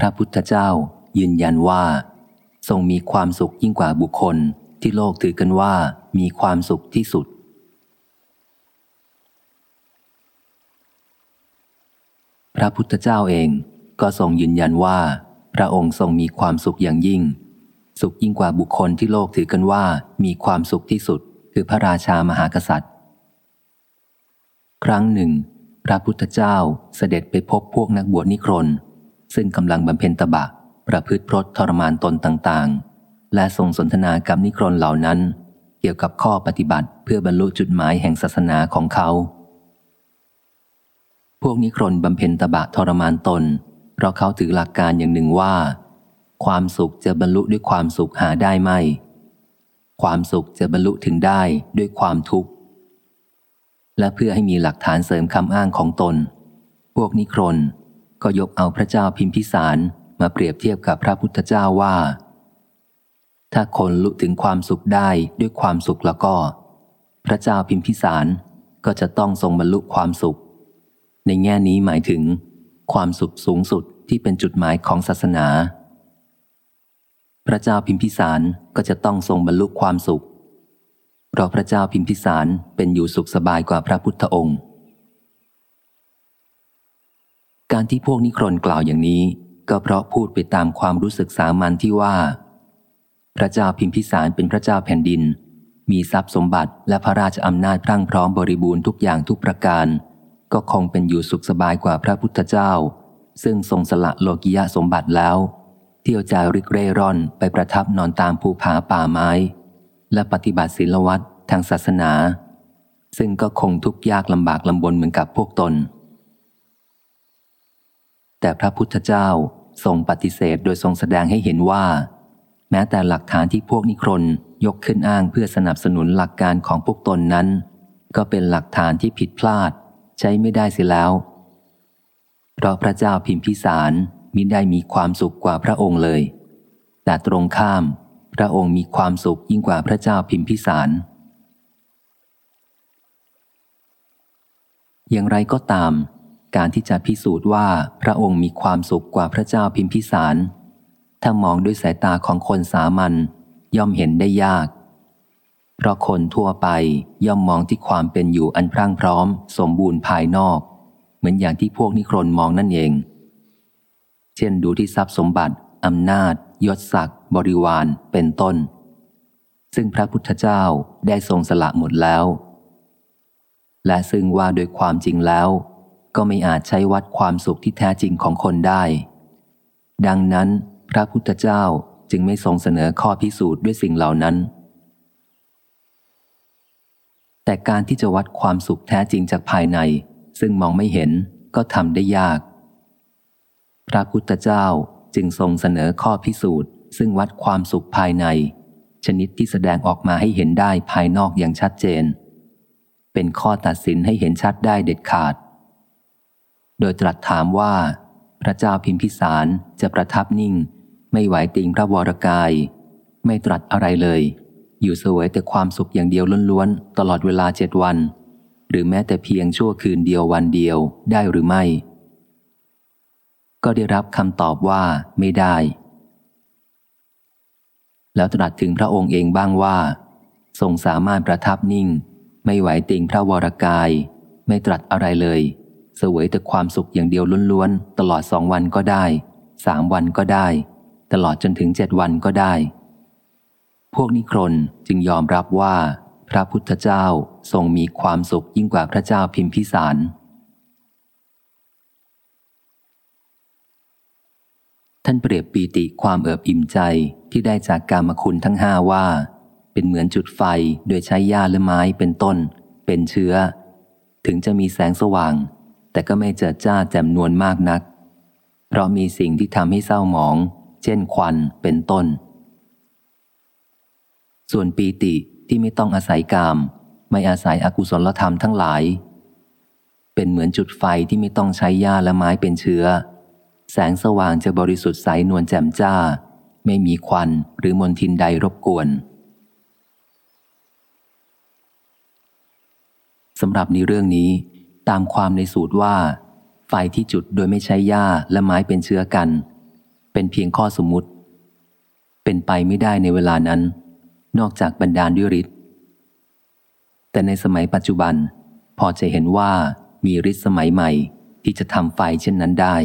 พระพุทธเจ้ายืนยันว่า ทรงมีความสุขยิ่งกว่าบุคคลที่โลกถือกันว่ามีความสุขที่สุด พระพุทธเจ้าเองก็ทรงยืนยันว่า พระองค์ทรงมีความสุขอย่างยิ่ง สุขยิ่งกว่าบุคคลที่โลกถือกันว่ามีความสุขที่สุด คือพระราชามหากษัตริย์ ครั้งหนึ่ง พระพุทธเจ้าเสด็จไปพบพวกนักบวชนิครน ซึ่งกำลังบำเพ็ญตบะ ประพฤติพรตทรมานตนต่างๆ และทรงสนทนากับนิครนเหล่านั้น เกี่ยวกับข้อปฏิบัติเพื่อบรรลุจุดหมายแห่งศาสนาของเขา พวกนิครนบำเพ็ญตบะทรมานตน เพราะเขาถือหลักการอย่างหนึ่งว่า ความสุขจะบรรลุด้วยความสุขหาได้ไม่ ความสุขจะบรรลุถึงได้ด้วยความทุกข์ และเพื่อให้มีหลักฐานเสริมคำอ้างของตน พวกนิครน ก็ยกเอาพระเจ้าพิมพิสารมาเปรียบเทียบกับพระพุทธเจ้าว่า ถ้าคนลุถึงความสุขได้ด้วยความสุขแล้วก็ พระเจ้าพิมพิสารก็จะต้องทรงบรรลุความสุข ในแง่นี้หมายถึง ความสุขสูงสุดที่เป็นจุดหมายของศาสนา พระเจ้าพิมพิสารก็จะต้องทรงบรรลุความสุข เพราะพระเจ้าพิมพิสารเป็นอยู่สุขสบายกว่าพระพุทธองค์ การที่พวกนิครนกล่าวอย่างนี้ ก็เพราะพูดไปตามความรู้สึกสามัญที่ว่า พระเจ้าพิมพิสารเป็นพระเจ้าแผ่นดิน มีทรัพย์สมบัติและพระราชอำนาจพรั่งพร้อมบริบูรณ์ทุกอย่างทุกประการ ก็คงเป็นอยู่สุขสบายกว่าพระพุทธเจ้า ซึ่งทรงสละโลกิยะสมบัติแล้ว เที่ยวจาริกเร่ร่อนไปประทับนอนตามภูผาป่าไม้ และปฏิบัติศีลวัตรทางศาสนา ซึ่งก็คงทุกข์ยากลำบากลำบนเหมือนกับพวกตน แต่พระพุทธเจ้าทรงปฏิเสธโดยทรงแสดงให้เห็นว่า แม้แต่หลักฐานที่พวกนิครนยกขึ้นอ้างเพื่อสนับสนุนหลักการของพวกตนนั้น ก็เป็นหลักฐานที่ผิดพลาด ใช้ไม่ได้เสียแล้ว เพราะพระเจ้าพิมพิสารมิได้มีความสุขกว่าพระองค์เลย แต่ตรงข้าม พระองค์มีความสุขยิ่งกว่าพระเจ้าพิมพิสาร อย่างไรก็ตาม การที่จะพิสูจน์ว่าพระองค์มีความสุขกว่าพระเจ้าพิมพิสาร ถ้ามองด้วยสายตาของคนสามัญย่อมเห็นได้ยาก เพราะคนทั่วไปย่อมมองที่ความเป็นอยู่อันพรั่งพร้อม สมบูรณ์ภายนอก เหมือนอย่างที่พวกนิครนมองนั่นเอง เช่นดูที่ทรัพย์สมบัติอำนาจ ยศศักดิ์บริวาร เป็นต้น ซึ่งพระพุทธเจ้าได้ทรงสละหมดแล้ว และซึ่งว่าโดยความจริงแล้ว ก็ไม่อาจใช้วัดความสุขที่แท้จริงของคนได้ ดังนั้น พระพุทธเจ้าจึงไม่ทรงเสนอข้อพิสูจน์ด้วยสิ่งเหล่านั้น แต่การที่จะวัดความสุขแท้จริงจากภายใน ซึ่งมองไม่เห็นก็ทำได้ยาก พระพุทธเจ้าจึงทรงเสนอข้อพิสูจน์ ซึ่งวัดความสุขภายใน ชนิดที่แสดงออกมาให้เห็นได้ภายนอกอย่างชัดเจน เป็นข้อตัดสินให้เห็นชัดได้เด็ดขาด โดยตรัสถามว่า พระเจ้าพิมพิสารจะประทับนิ่ง ไม่ไหวติงพระวรกาย ไม่ตรัสอะไรเลย อยู่เสวยแต่ความสุขอย่างเดียวล้วนๆ ตลอดเวลาเจ็ดวัน หรือแม้แต่เพียงชั่วคืนเดียววันเดียวได้หรือไม่ ก็ได้รับคำตอบว่าไม่ได้ แล้วตรัสถึงพระองค์เองบ้างว่า ทรงสามารถประทับนิ่ง ไม่ไหวติงพระวรกาย ไม่ตรัสอะไรเลย สวยแต่ความสุขอย่างเดียวล้วนๆ ตลอดสองวันก็ได้ สามวันก็ได้ ตลอดจนถึงเจ็ดวันก็ได้ พวกนิครนจึงยอมรับว่า พระพุทธเจ้าทรงมีความสุขยิ่งกว่าพระเจ้าพิมพิสาร ท่านเปรียบปีติความเอิบอิ่มใจที่ได้จากกามคุณทั้งห้าว่า เป็นเหมือนจุดไฟโดยใช้หญ้าและไม้เป็นต้น เป็นเชื้อ ถึงจะมีแสงสว่าง แต่ก็ไม่เจิดจ้าแจ่มนวลมากนัก เพราะมีสิ่งที่ทำให้เศร้าหมอง เช่นควันเป็นต้น ส่วนปีติที่ไม่ต้องอาศัยกาม ไม่อาศัยอกุศลธรรมทั้งหลาย เป็นเหมือนจุดไฟที่ไม่ต้องใช้หญ้าและไม้เป็นเชื้อ แสงสว่างจะบริสุทธิ์ใสนวลแจ่มจ้า ไม่มีควันหรือมลทินใดรบกวนสำหรับในเรื่องนี้ ตามความในสูตรว่า ไฟที่จุดโดยไม่ใช้หญ้าและไม้เป็นเชื้อกัน เป็นเพียงข้อสมมุติ เป็นไปไม่ได้ในเวลานั้น นอกจากบรรดาลด้วยฤทธิ์แต่ในสมัยปัจจุบัน พอจะเห็นว่ามีฤทธิ์สมัยใหม่ที่จะทำไฟเช่นนั้นได้